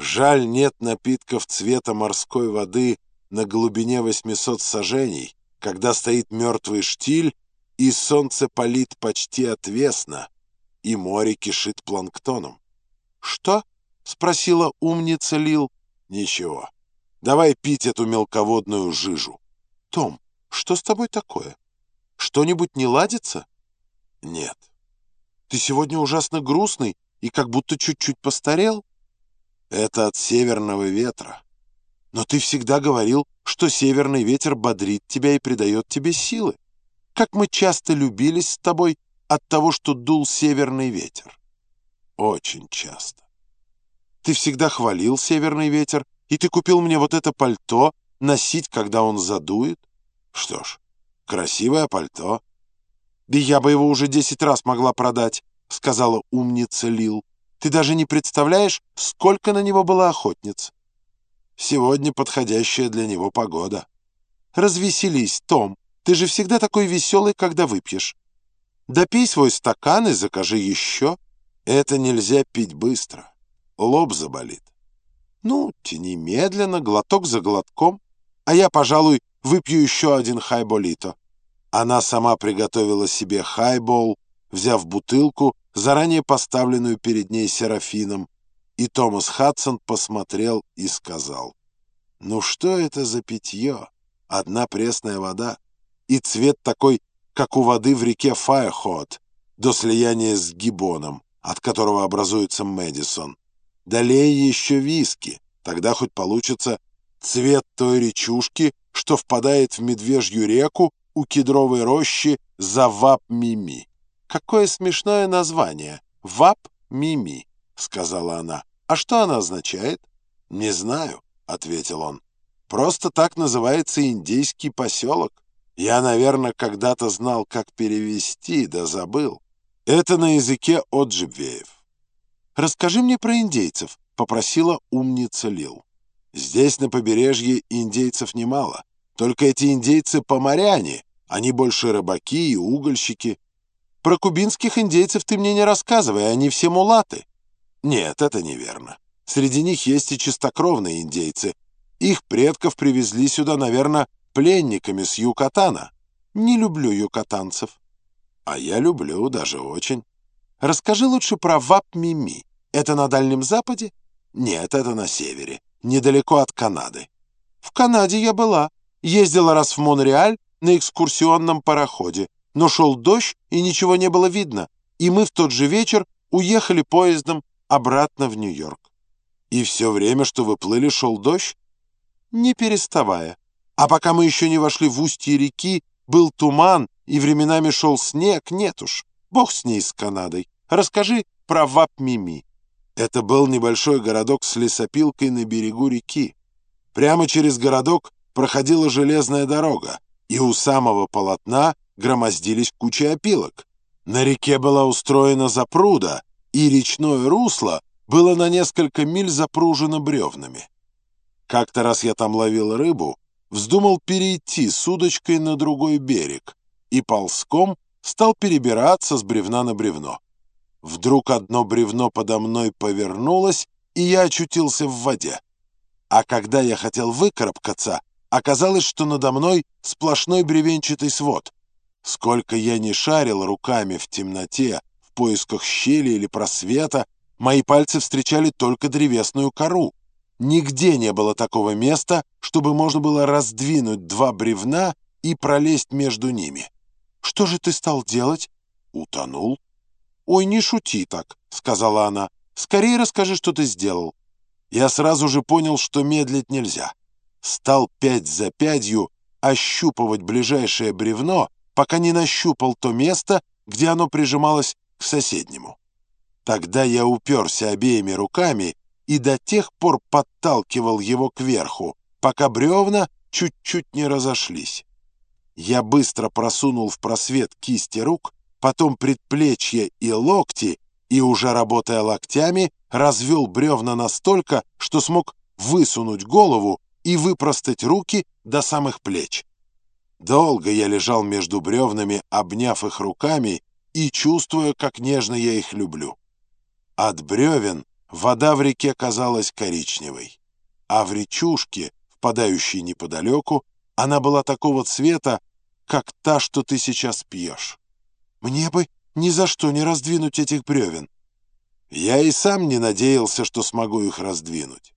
Жаль, нет напитков цвета морской воды на глубине 800 сажений, когда стоит мертвый штиль, и солнце палит почти отвесно, и море кишит планктоном. «Что?» — спросила умница Лил. «Ничего. Давай пить эту мелководную жижу». «Том, что с тобой такое? Что-нибудь не ладится?» «Нет». «Ты сегодня ужасно грустный и как будто чуть-чуть постарел?» «Это от северного ветра». «Но ты всегда говорил, что северный ветер бодрит тебя и придает тебе силы. Как мы часто любились с тобой от того, что дул северный ветер». «Очень часто». «Ты всегда хвалил северный ветер, и ты купил мне вот это пальто носить, когда он задует?» «Что ж, красивое пальто». «Да я бы его уже десять раз могла продать», — сказала умница Лил. «Ты даже не представляешь, сколько на него было охотниц». «Сегодня подходящая для него погода». «Развеселись, Том. Ты же всегда такой веселый, когда выпьешь. Допей свой стакан и закажи еще». «Это нельзя пить быстро. Лоб заболит». «Ну, тяни медленно, глоток за глотком. А я, пожалуй, выпью еще один хайболито». Она сама приготовила себе хайбол, взяв бутылку, заранее поставленную перед ней Серафином, и Томас Хадсон посмотрел и сказал, «Ну что это за питье? Одна пресная вода, и цвет такой, как у воды в реке Файрхот, до слияния с Гибоном, от которого образуется Мэдисон. Далее еще виски, тогда хоть получится цвет той речушки, что впадает в Медвежью реку у кедровой рощи за Вап-Мими. «Какое смешное название! Вап-Мими!» — сказала она. «А что она означает?» «Не знаю», — ответил он. «Просто так называется индейский поселок. Я, наверное, когда-то знал, как перевести, да забыл. Это на языке Оджибвеев». «Расскажи мне про индейцев», — попросила умница Лил. «Здесь, на побережье, индейцев немало. Только эти индейцы поморяне, они больше рыбаки и угольщики. Про кубинских индейцев ты мне не рассказывай, они все мулаты. Нет, это неверно. Среди них есть и чистокровные индейцы. Их предков привезли сюда, наверное, пленниками с Юкатана. Не люблю юкатанцев. А я люблю, даже очень. Расскажи лучше про Вап-Мими. Это на Дальнем Западе? Нет, это на севере, недалеко от Канады. В Канаде я была. Ездила раз в Монреаль на экскурсионном пароходе, но шел дождь, и ничего не было видно, и мы в тот же вечер уехали поездом обратно в Нью-Йорк. И все время, что вы плыли, шел дождь? Не переставая. А пока мы еще не вошли в устье реки, был туман, и временами шел снег, нет уж. Бог с ней, с Канадой. Расскажи про Вап-Мими. Это был небольшой городок с лесопилкой на берегу реки. Прямо через городок проходила железная дорога, и у самого полотна громоздились кучи опилок. На реке была устроена запруда, и речное русло было на несколько миль запружено бревнами. Как-то раз я там ловил рыбу, вздумал перейти с удочкой на другой берег и ползком стал перебираться с бревна на бревно. Вдруг одно бревно подо мной повернулось, и я очутился в воде. А когда я хотел выкарабкаться, Оказалось, что надо мной сплошной бревенчатый свод. Сколько я не шарил руками в темноте, в поисках щели или просвета, мои пальцы встречали только древесную кору. Нигде не было такого места, чтобы можно было раздвинуть два бревна и пролезть между ними. «Что же ты стал делать?» «Утонул». «Ой, не шути так», — сказала она. «Скорее расскажи, что ты сделал». Я сразу же понял, что медлить нельзя стал пять за пятью ощупывать ближайшее бревно, пока не нащупал то место, где оно прижималось к соседнему. Тогда я уперся обеими руками и до тех пор подталкивал его кверху, пока бревна чуть-чуть не разошлись. Я быстро просунул в просвет кисти рук, потом предплечья и локти, и, уже работая локтями, развел бревна настолько, что смог высунуть голову и выпростать руки до самых плеч. Долго я лежал между бревнами, обняв их руками и чувствуя, как нежно я их люблю. От бревен вода в реке казалась коричневой, а в речушке, впадающей неподалеку, она была такого цвета, как та, что ты сейчас пьешь. Мне бы ни за что не раздвинуть этих бревен. Я и сам не надеялся, что смогу их раздвинуть.